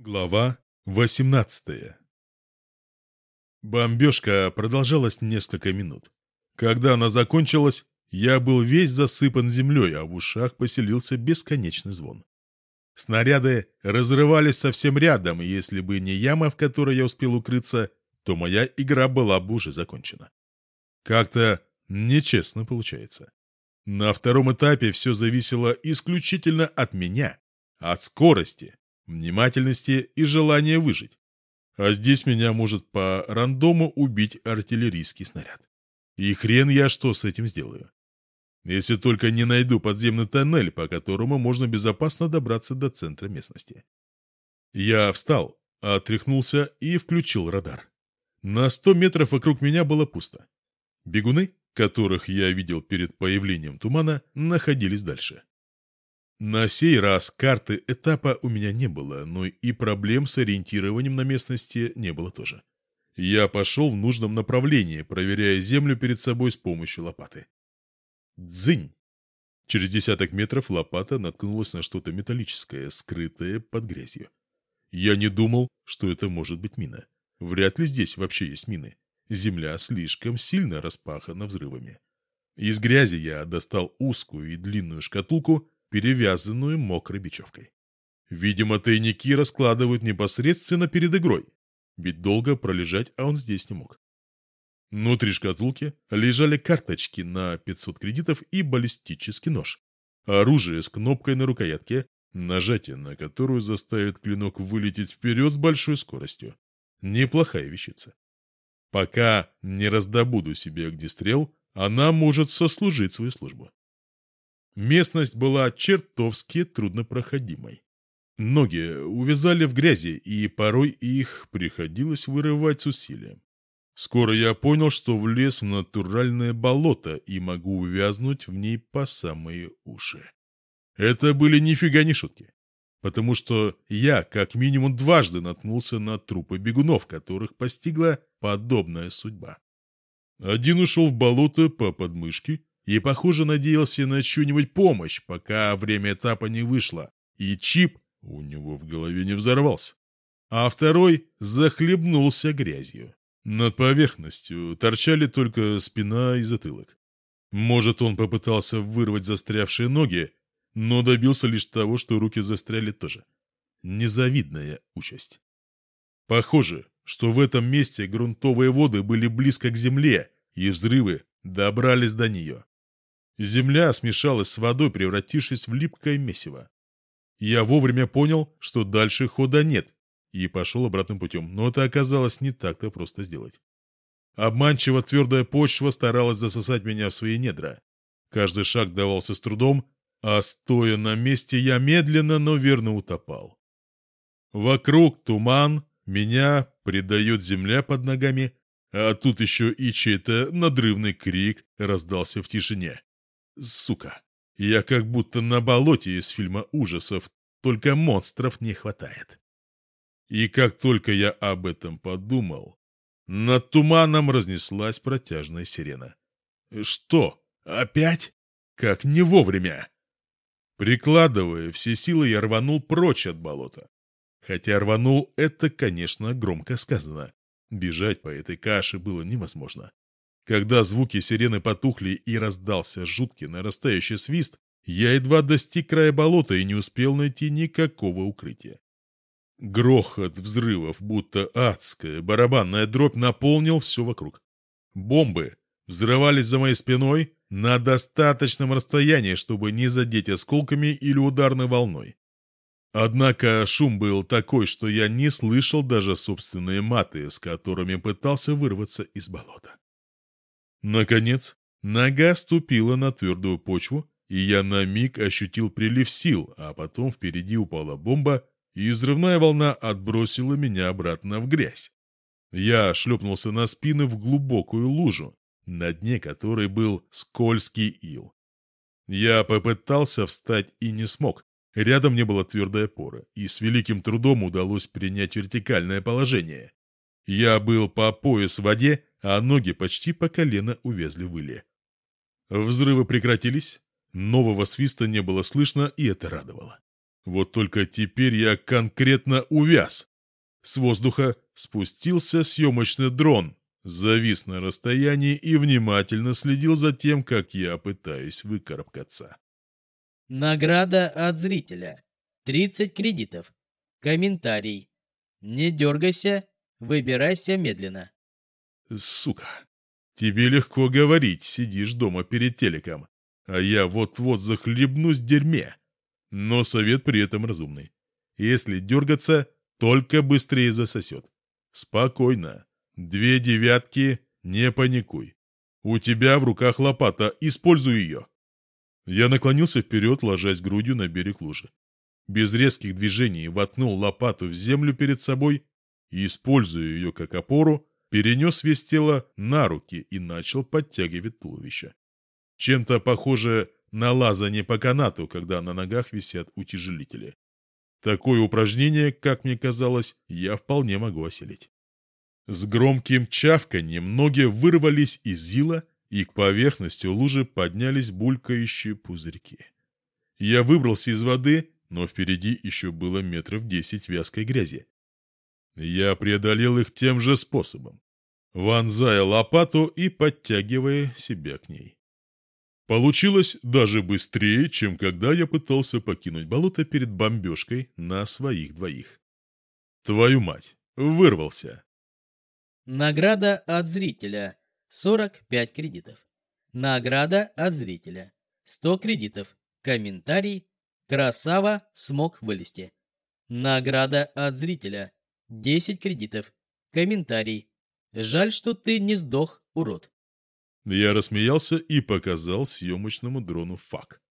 Глава 18 Бомбежка продолжалась несколько минут. Когда она закончилась, я был весь засыпан землей, а в ушах поселился бесконечный звон. Снаряды разрывались совсем рядом, и если бы не яма, в которой я успел укрыться, то моя игра была бы уже закончена. Как-то нечестно получается. На втором этапе все зависело исключительно от меня, от скорости, внимательности и желания выжить. А здесь меня может по рандому убить артиллерийский снаряд. И хрен я что с этим сделаю. Если только не найду подземный тоннель, по которому можно безопасно добраться до центра местности. Я встал, отряхнулся и включил радар. На сто метров вокруг меня было пусто. Бегуны, которых я видел перед появлением тумана, находились дальше. На сей раз карты этапа у меня не было, но и проблем с ориентированием на местности не было тоже. Я пошел в нужном направлении, проверяя землю перед собой с помощью лопаты. Дзынь! Через десяток метров лопата наткнулась на что-то металлическое, скрытое под грязью. Я не думал, что это может быть мина. Вряд ли здесь вообще есть мины. Земля слишком сильно распахана взрывами. Из грязи я достал узкую и длинную шкатулку, перевязанную мокрой бечевкой. Видимо, тайники раскладывают непосредственно перед игрой, ведь долго пролежать а он здесь не мог. Внутри шкатулки лежали карточки на 500 кредитов и баллистический нож. Оружие с кнопкой на рукоятке, нажатие на которую заставит клинок вылететь вперед с большой скоростью. Неплохая вещица. Пока не раздобуду себе огнестрел, она может сослужить свою службу. Местность была чертовски труднопроходимой. Ноги увязали в грязи, и порой их приходилось вырывать с усилием. Скоро я понял, что влез в натуральное болото и могу увязнуть в ней по самые уши. Это были нифига не шутки, потому что я как минимум дважды наткнулся на трупы бегунов, которых постигла подобная судьба. Один ушел в болото по подмышке, и, похоже, надеялся на чью-нибудь помощь, пока время этапа не вышло, и чип у него в голове не взорвался. А второй захлебнулся грязью. Над поверхностью торчали только спина и затылок. Может, он попытался вырвать застрявшие ноги, но добился лишь того, что руки застряли тоже. Незавидная участь. Похоже, что в этом месте грунтовые воды были близко к земле, и взрывы добрались до нее. Земля смешалась с водой, превратившись в липкое месиво. Я вовремя понял, что дальше хода нет, и пошел обратным путем, но это оказалось не так-то просто сделать. Обманчиво твердая почва старалась засосать меня в свои недра. Каждый шаг давался с трудом, а стоя на месте я медленно, но верно утопал. Вокруг туман, меня придает земля под ногами, а тут еще и чей-то надрывный крик раздался в тишине. Сука, я как будто на болоте из фильма ужасов, только монстров не хватает. И как только я об этом подумал, над туманом разнеслась протяжная сирена. Что, опять? Как не вовремя! Прикладывая все силы, я рванул прочь от болота. Хотя рванул, это, конечно, громко сказано. Бежать по этой каше было невозможно. Когда звуки сирены потухли и раздался жуткий нарастающий свист, я едва достиг края болота и не успел найти никакого укрытия. Грохот взрывов, будто адская барабанная дробь, наполнил все вокруг. Бомбы взрывались за моей спиной на достаточном расстоянии, чтобы не задеть осколками или ударной волной. Однако шум был такой, что я не слышал даже собственные маты, с которыми пытался вырваться из болота. Наконец, нога ступила на твердую почву, и я на миг ощутил прилив сил, а потом впереди упала бомба, и взрывная волна отбросила меня обратно в грязь. Я шлепнулся на спину в глубокую лужу, на дне которой был скользкий ил. Я попытался встать и не смог. Рядом не было твердой опоры, и с великим трудом удалось принять вертикальное положение. Я был по пояс в воде, а ноги почти по колено увязли в иле. Взрывы прекратились, нового свиста не было слышно, и это радовало. Вот только теперь я конкретно увяз. С воздуха спустился съемочный дрон, завис на расстоянии и внимательно следил за тем, как я пытаюсь выкарабкаться. Награда от зрителя. 30 кредитов. Комментарий. Не дергайся, выбирайся медленно. Сука, тебе легко говорить, сидишь дома перед телеком, а я вот-вот захлебнусь в дерьме. Но совет при этом разумный. Если дергаться, только быстрее засосет. Спокойно. Две девятки, не паникуй. У тебя в руках лопата, используй ее. Я наклонился вперед, ложась грудью на берег лужи. Без резких движений воткнул лопату в землю перед собой и, используя ее как опору, перенес весь тело на руки и начал подтягивать туловище. Чем-то похоже на лазание по канату, когда на ногах висят утяжелители. Такое упражнение, как мне казалось, я вполне могу осилить. С громким чавканьем ноги вырвались из зила, и к поверхности лужи поднялись булькающие пузырьки. Я выбрался из воды, но впереди еще было метров десять вязкой грязи. Я преодолел их тем же способом, вонзая лопату и подтягивая себя к ней. Получилось даже быстрее, чем когда я пытался покинуть болото перед бомбежкой на своих двоих. Твою мать, вырвался. Награда от зрителя. 45 кредитов. Награда от зрителя. 100 кредитов. Комментарий. Красава смог вылезти. Награда от зрителя. 10 кредитов. Комментарий. Жаль, что ты не сдох, урод. Я рассмеялся и показал съемочному дрону фак.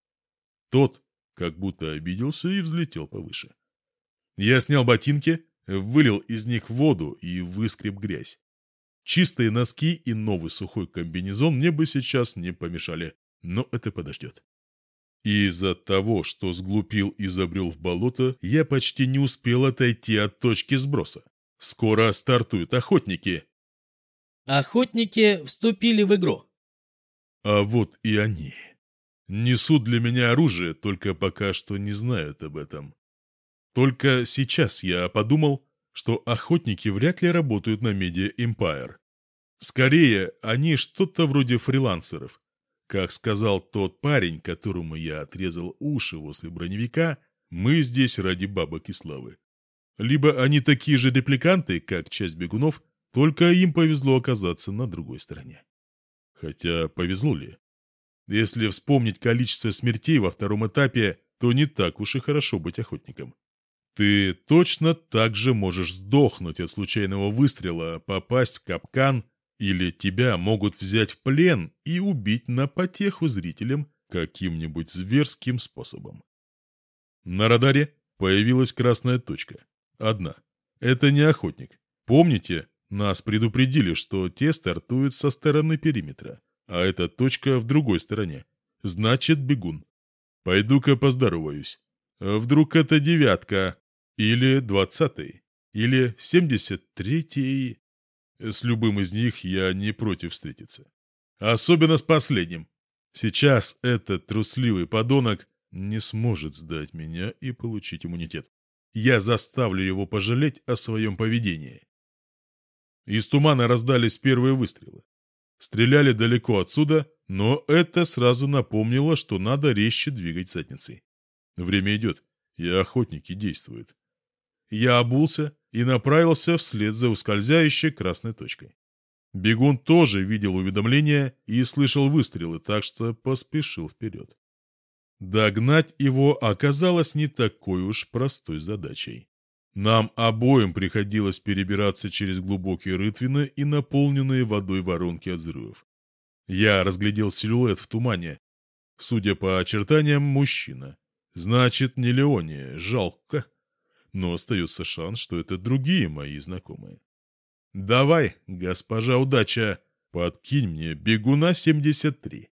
Тот как будто обиделся и взлетел повыше. Я снял ботинки, вылил из них воду и выскреб грязь. Чистые носки и новый сухой комбинезон мне бы сейчас не помешали, но это подождет. И из-за того, что сглупил и забрел в болото, я почти не успел отойти от точки сброса. Скоро стартуют охотники. Охотники вступили в игру. А вот и они. Несут для меня оружие, только пока что не знают об этом. Только сейчас я подумал, что охотники вряд ли работают на Media Empire. Скорее, они что-то вроде фрилансеров. Как сказал тот парень, которому я отрезал уши возле броневика, мы здесь ради бабок и славы. Либо они такие же репликанты, как часть бегунов, только им повезло оказаться на другой стороне. Хотя повезло ли? Если вспомнить количество смертей во втором этапе, то не так уж и хорошо быть охотником. Ты точно так же можешь сдохнуть от случайного выстрела, попасть в капкан, или тебя могут взять в плен и убить на потеху зрителям каким-нибудь зверским способом. На радаре появилась красная точка. Одна. Это не охотник. Помните, нас предупредили, что те стартуют со стороны периметра, а эта точка в другой стороне. Значит, бегун. Пойду-ка поздороваюсь. Вдруг это девятка, или двадцатый, или семьдесят третий. С любым из них я не против встретиться. Особенно с последним. Сейчас этот трусливый подонок не сможет сдать меня и получить иммунитет. Я заставлю его пожалеть о своем поведении. Из тумана раздались первые выстрелы. Стреляли далеко отсюда, но это сразу напомнило, что надо резче двигать задницей. Время идет, и охотники действуют. Я обулся и направился вслед за ускользающей красной точкой. Бегун тоже видел уведомления и слышал выстрелы, так что поспешил вперед. Догнать его оказалось не такой уж простой задачей. Нам обоим приходилось перебираться через глубокие рытвины и наполненные водой воронки от взрывов. Я разглядел силуэт в тумане. Судя по очертаниям, мужчина. Значит, не Леония, жалко но остается шанс, что это другие мои знакомые. «Давай, госпожа удача, подкинь мне бегуна 73.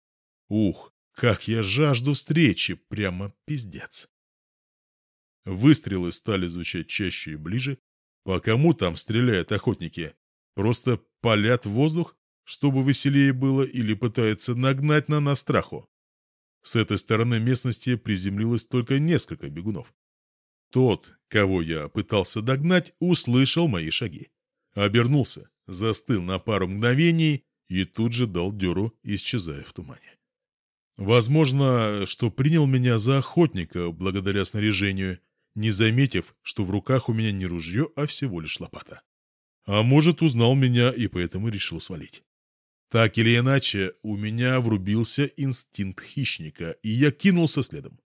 Ух, как я жажду встречи, прямо пиздец!» Выстрелы стали звучать чаще и ближе. По кому там стреляют охотники? Просто палят в воздух, чтобы веселее было, или пытаются нагнать на нас страху? С этой стороны местности приземлилось только несколько бегунов. Тот, кого я пытался догнать, услышал мои шаги. Обернулся, застыл на пару мгновений и тут же дал дёру, исчезая в тумане. Возможно, что принял меня за охотника благодаря снаряжению, не заметив, что в руках у меня не ружье, а всего лишь лопата. А может, узнал меня и поэтому решил свалить. Так или иначе, у меня врубился инстинкт хищника, и я кинулся следом.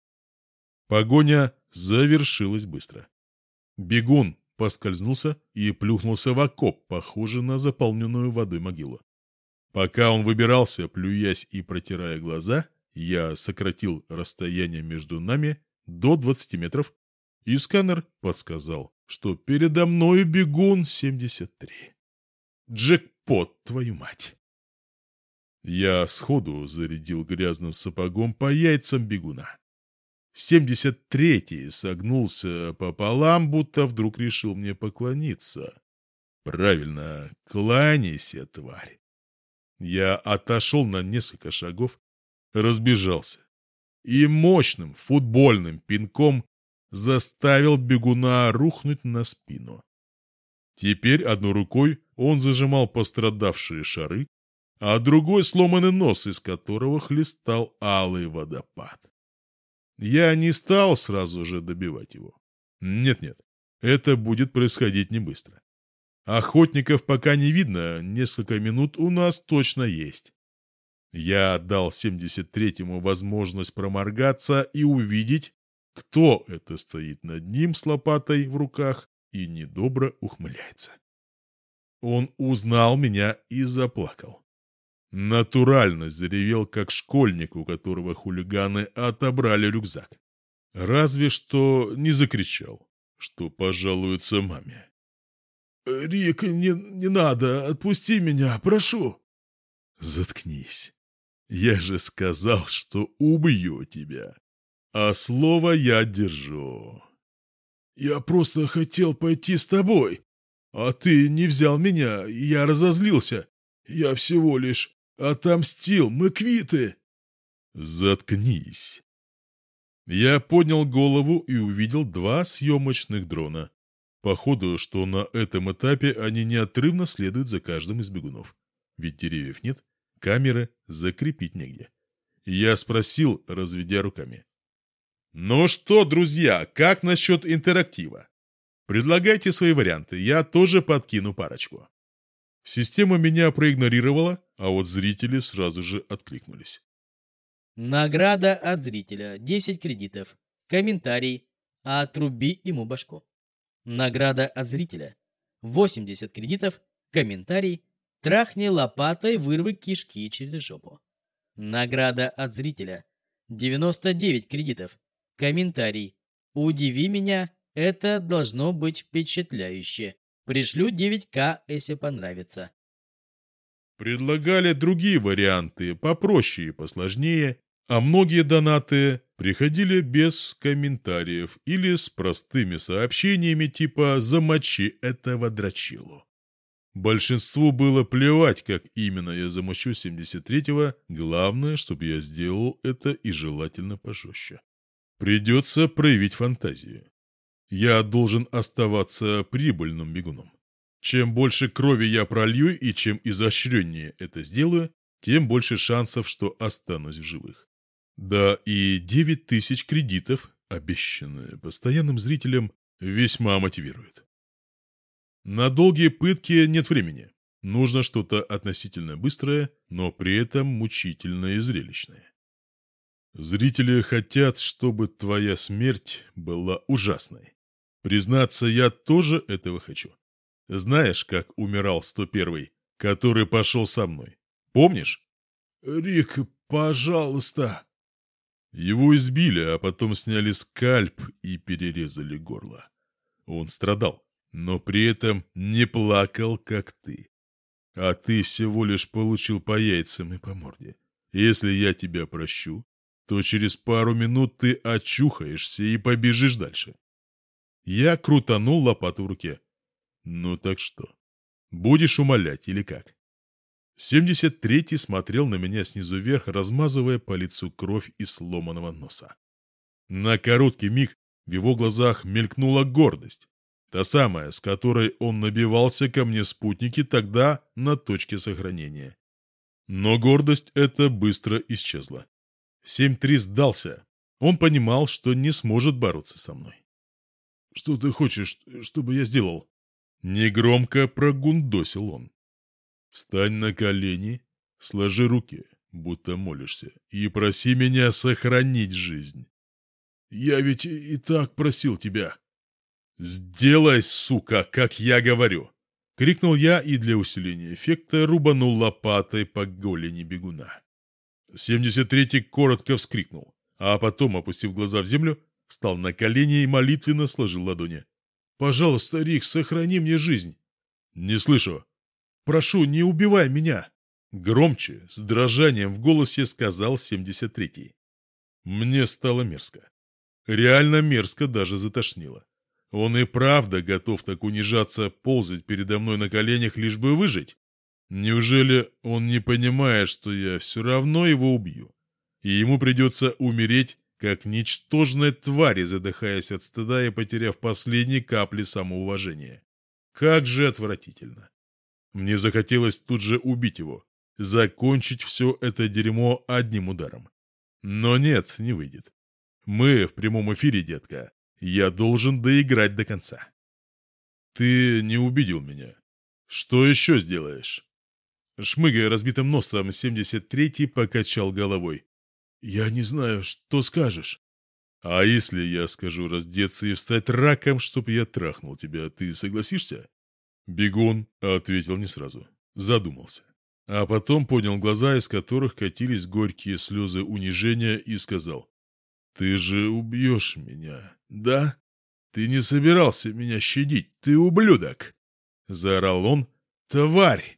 Погоня завершилась быстро. Бегун поскользнулся и плюхнулся в окоп, похожий на заполненную водой могилу. Пока он выбирался, плюясь и протирая глаза, я сократил расстояние между нами до 20 метров, и сканер подсказал, что передо мной бегун 73. Джекпот, твою мать! Я сходу зарядил грязным сапогом по яйцам бегуна. 73-й согнулся пополам, будто вдруг решил мне поклониться. Правильно, кланяйся, тварь. Я отошел на несколько шагов, разбежался и мощным футбольным пинком заставил бегуна рухнуть на спину. Теперь одной рукой он зажимал пострадавшие шары, а другой сломанный нос, из которого хлестал алый водопад. Я не стал сразу же добивать его. Нет-нет, это будет происходить не быстро. Охотников пока не видно, несколько минут у нас точно есть. Я дал 73-му возможность проморгаться и увидеть, кто это стоит над ним с лопатой в руках и недобро ухмыляется. Он узнал меня и заплакал. Натурально заревел, как школьник, у которого хулиганы отобрали рюкзак. Разве что не закричал, что пожалуется маме. «Рик, не, не надо, отпусти меня, прошу!» «Заткнись. Я же сказал, что убью тебя. А слово я держу». «Я просто хотел пойти с тобой, а ты не взял меня, я разозлился. Я всего лишь отомстил, мы квиты!» «Заткнись!» Я поднял голову и увидел два съемочных дрона. Походу, что на этом этапе они неотрывно следуют за каждым из бегунов. Ведь деревьев нет, камеры закрепить негде. Я спросил, разведя руками. «Ну что, друзья, как насчет интерактива? Предлагайте свои варианты, я тоже подкину парочку». Система меня проигнорировала, а вот зрители сразу же откликнулись. Награда от зрителя 10 кредитов. Комментарий. Отруби ему башку. Награда от зрителя 80 кредитов. Комментарий. Трахни лопатой, вырви кишки через жопу. Награда от зрителя 99 кредитов. Комментарий. Удиви меня, это должно быть впечатляюще. Пришлю 9К, если понравится. Предлагали другие варианты, попроще и посложнее, а многие донаты приходили без комментариев или с простыми сообщениями типа «замочи этого дрочилу». Большинству было плевать, как именно я замочу 73-го, главное, чтобы я сделал это и желательно пожестче. Придется проявить фантазию. Я должен оставаться прибыльным бегуном. Чем больше крови я пролью и чем изощреннее это сделаю, тем больше шансов, что останусь в живых. Да и 9 тысяч кредитов, обещанные постоянным зрителям, весьма мотивирует. На долгие пытки нет времени. Нужно что-то относительно быстрое, но при этом мучительное и зрелищное. Зрители хотят, чтобы твоя смерть была ужасной. Признаться, я тоже этого хочу. Знаешь, как умирал 101-й, который пошел со мной? Помнишь? Рик, пожалуйста. Его избили, а потом сняли скальп и перерезали горло. Он страдал, но при этом не плакал, как ты. А ты всего лишь получил по яйцам и по морде. Если я тебя прощу, то через пару минут ты очухаешься и побежишь дальше. Я крутанул лопату в руке. Ну так что, будешь умолять или как? 73-й смотрел на меня снизу вверх, размазывая по лицу кровь из сломанного носа. На короткий миг В его глазах мелькнула гордость. Та самая, с которой он набивался ко мне спутники тогда на точке сохранения. Но гордость эта быстро исчезла. 7-3 сдался. Он понимал, что не сможет бороться со мной. «Что ты хочешь, чтобы я сделал?» Негромко прогундосил он. «Встань на колени, сложи руки, будто молишься, и проси меня сохранить жизнь. Я ведь и так просил тебя». «Сделай, сука, как я говорю!» — крикнул я и для усиления эффекта рубанул лопатой по голени бегуна. 73-й коротко вскрикнул, а потом, опустив глаза в землю, встал на колени и молитвенно сложил ладони. «Пожалуйста, Рик, сохрани мне жизнь!» «Не слышу!» «Прошу, не убивай меня!» Громче, с дрожанием в голосе сказал 73-й. Мне стало мерзко. Реально мерзко даже затошнило. Он и правда готов так унижаться, ползать передо мной на коленях, лишь бы выжить? Неужели он не понимает, что я все равно его убью? И ему придется умереть, как ничтожной твари, задыхаясь от стыда и потеряв последние капли самоуважения. Как же отвратительно. Мне захотелось тут же убить его, закончить все это дерьмо одним ударом. Но нет, не выйдет. Мы в прямом эфире, детка. Я должен доиграть до конца. Ты не убедил меня. Что еще сделаешь? Шмыгая разбитым носом, 73-й покачал головой. Я не знаю, что скажешь. А если я скажу раздеться и встать раком, чтоб я трахнул тебя, ты согласишься? Бегун ответил не сразу. Задумался. А потом поднял глаза, из которых катились горькие слезы унижения, и сказал. «Ты же убьешь меня, да? Ты не собирался меня щадить, ты ублюдок!» Заорал он. «Тварь!»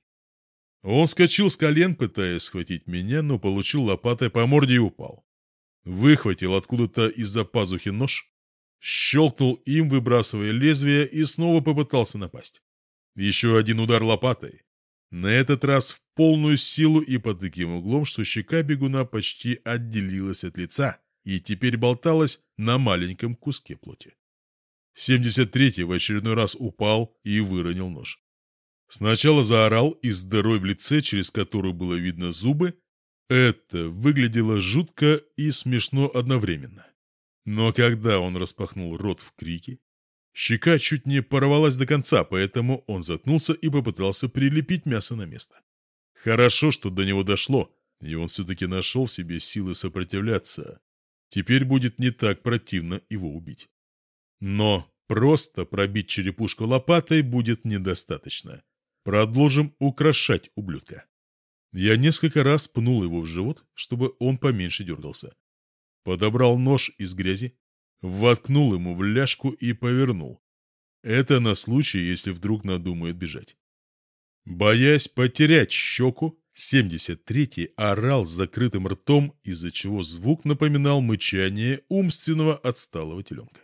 Он скочил с колен, пытаясь схватить меня, но получил лопатой по морде и упал. Выхватил откуда-то из-за пазухи нож, щелкнул им, выбрасывая лезвие, и снова попытался напасть. Еще один удар лопатой. На этот раз в полную силу и под таким углом, что щека бегуна почти отделилась от лица и теперь болталась на маленьком куске плоти. 73-й в очередной раз упал и выронил нож. Сначала заорал и с дырой в лице, через которую было видно зубы. Это выглядело жутко и смешно одновременно. Но когда он распахнул рот в крике, щека чуть не порвалась до конца, поэтому он заткнулся и попытался прилепить мясо на место. Хорошо, что до него дошло, и он все-таки нашел в себе силы сопротивляться. Теперь будет не так противно его убить. Но просто пробить черепушку лопатой будет недостаточно. Продолжим украшать ублюдка. Я несколько раз пнул его в живот, чтобы он поменьше дергался. Подобрал нож из грязи, воткнул ему в ляжку и повернул. Это на случай, если вдруг надумает бежать. Боясь потерять щеку, 73-й орал с закрытым ртом, из-за чего звук напоминал мычание умственного отсталого теленка.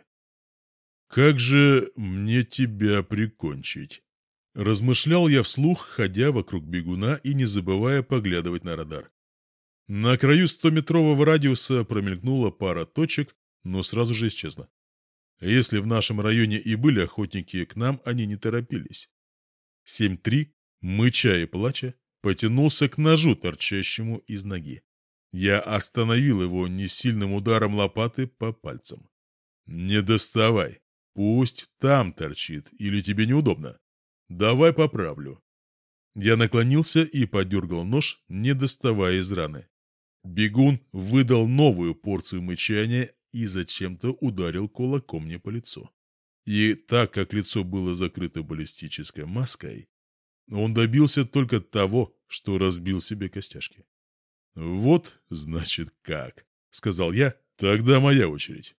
«Как же мне тебя прикончить?» Размышлял я вслух, ходя вокруг бегуна и не забывая поглядывать на радар. На краю стометрового радиуса промелькнула пара точек, но сразу же исчезла. Если в нашем районе и были охотники, к нам они не торопились. 7-3, мыча и плача, потянулся к ножу, торчащему из ноги. Я остановил его несильным ударом лопаты по пальцам. «Не доставай. Пусть там торчит, или тебе неудобно. «Давай поправлю». Я наклонился и подергал нож, не доставая из раны. Бегун выдал новую порцию мычания и зачем-то ударил кулаком мне по лицу. И так как лицо было закрыто баллистической маской, он добился только того, что разбил себе костяшки. «Вот, значит, как», — сказал я, — «тогда моя очередь».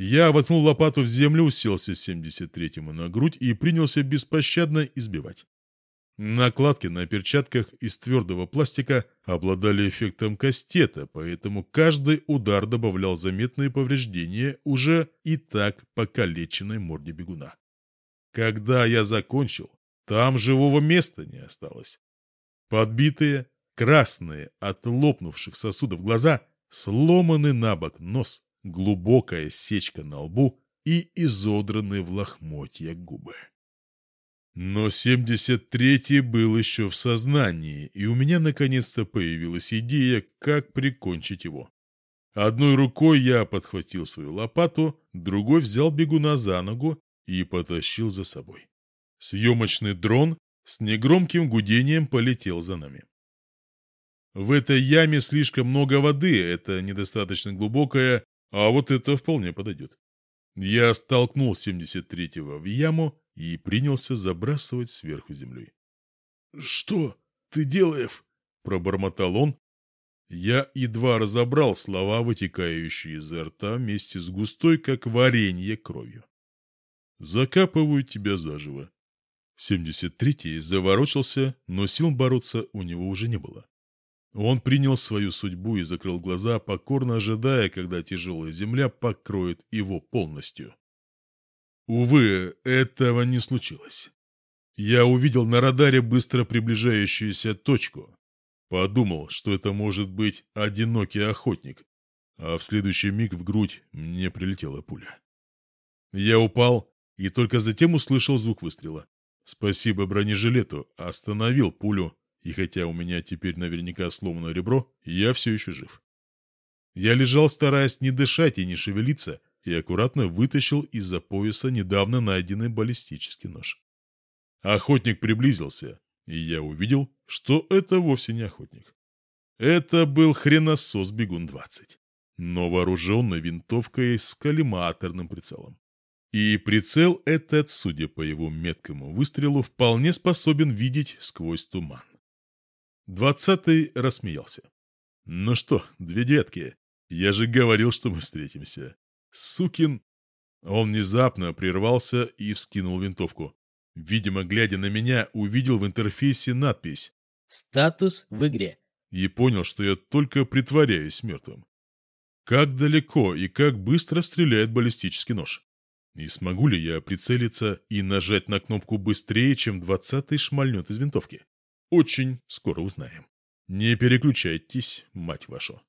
Я воткнул лопату в землю, уселся 73-му на грудь и принялся беспощадно избивать. Накладки на перчатках из твердого пластика обладали эффектом кастета, поэтому каждый удар добавлял заметные повреждения уже и так покалеченной морде бегуна. Когда я закончил, там живого места не осталось. Подбитые, красные от лопнувших сосудов глаза, сломанный на бок нос, глубокая сечка на лбу и изодранные в лохмотья губы. Но 73-й был еще в сознании, и у меня наконец-то появилась идея, как прикончить его. Одной рукой я подхватил свою лопату, другой взял бегуна за ногу и потащил за собой. Съемочный дрон с негромким гудением полетел за нами. В этой яме слишком много воды, это недостаточно глубокая, а вот это вполне подойдет. Я столкнул 73-го в яму и принялся забрасывать сверху землей. «Что ты делаешь?» — пробормотал он. Я едва разобрал слова, вытекающие изо рта вместе с густой, как варенье, кровью. «Закапываю тебя заживо». 73-й заворочился, но сил бороться у него уже не было. Он принял свою судьбу и закрыл глаза, покорно ожидая, когда тяжелая земля покроет его полностью. Увы, этого не случилось. Я увидел на радаре быстро приближающуюся точку. Подумал, что это может быть одинокий охотник, а в следующий миг в грудь мне прилетела пуля. Я упал и только затем услышал звук выстрела. Спасибо бронежилету, остановил пулю, и хотя у меня теперь наверняка сломано ребро, я все еще жив. Я лежал, стараясь не дышать и не шевелиться, и аккуратно вытащил из-за пояса недавно найденный баллистический нож. Охотник приблизился, и я увидел, что это вовсе не охотник. Это был хреносос Бегун-20, но вооруженный винтовкой с коллиматорным прицелом. И прицел этот, судя по его меткому выстрелу, вполне способен видеть сквозь туман. Двадцатый рассмеялся. «Ну что, две детки, я же говорил, что мы встретимся. Сукин!» Он внезапно прервался и вскинул винтовку. Видимо, глядя на меня, увидел в интерфейсе надпись «Статус в игре». И понял, что я только притворяюсь мертвым. Как далеко и как быстро стреляет баллистический нож? И смогу ли я прицелиться и нажать на кнопку быстрее, чем двадцатый шмальнет из винтовки? Очень скоро узнаем. Не переключайтесь, мать вашу.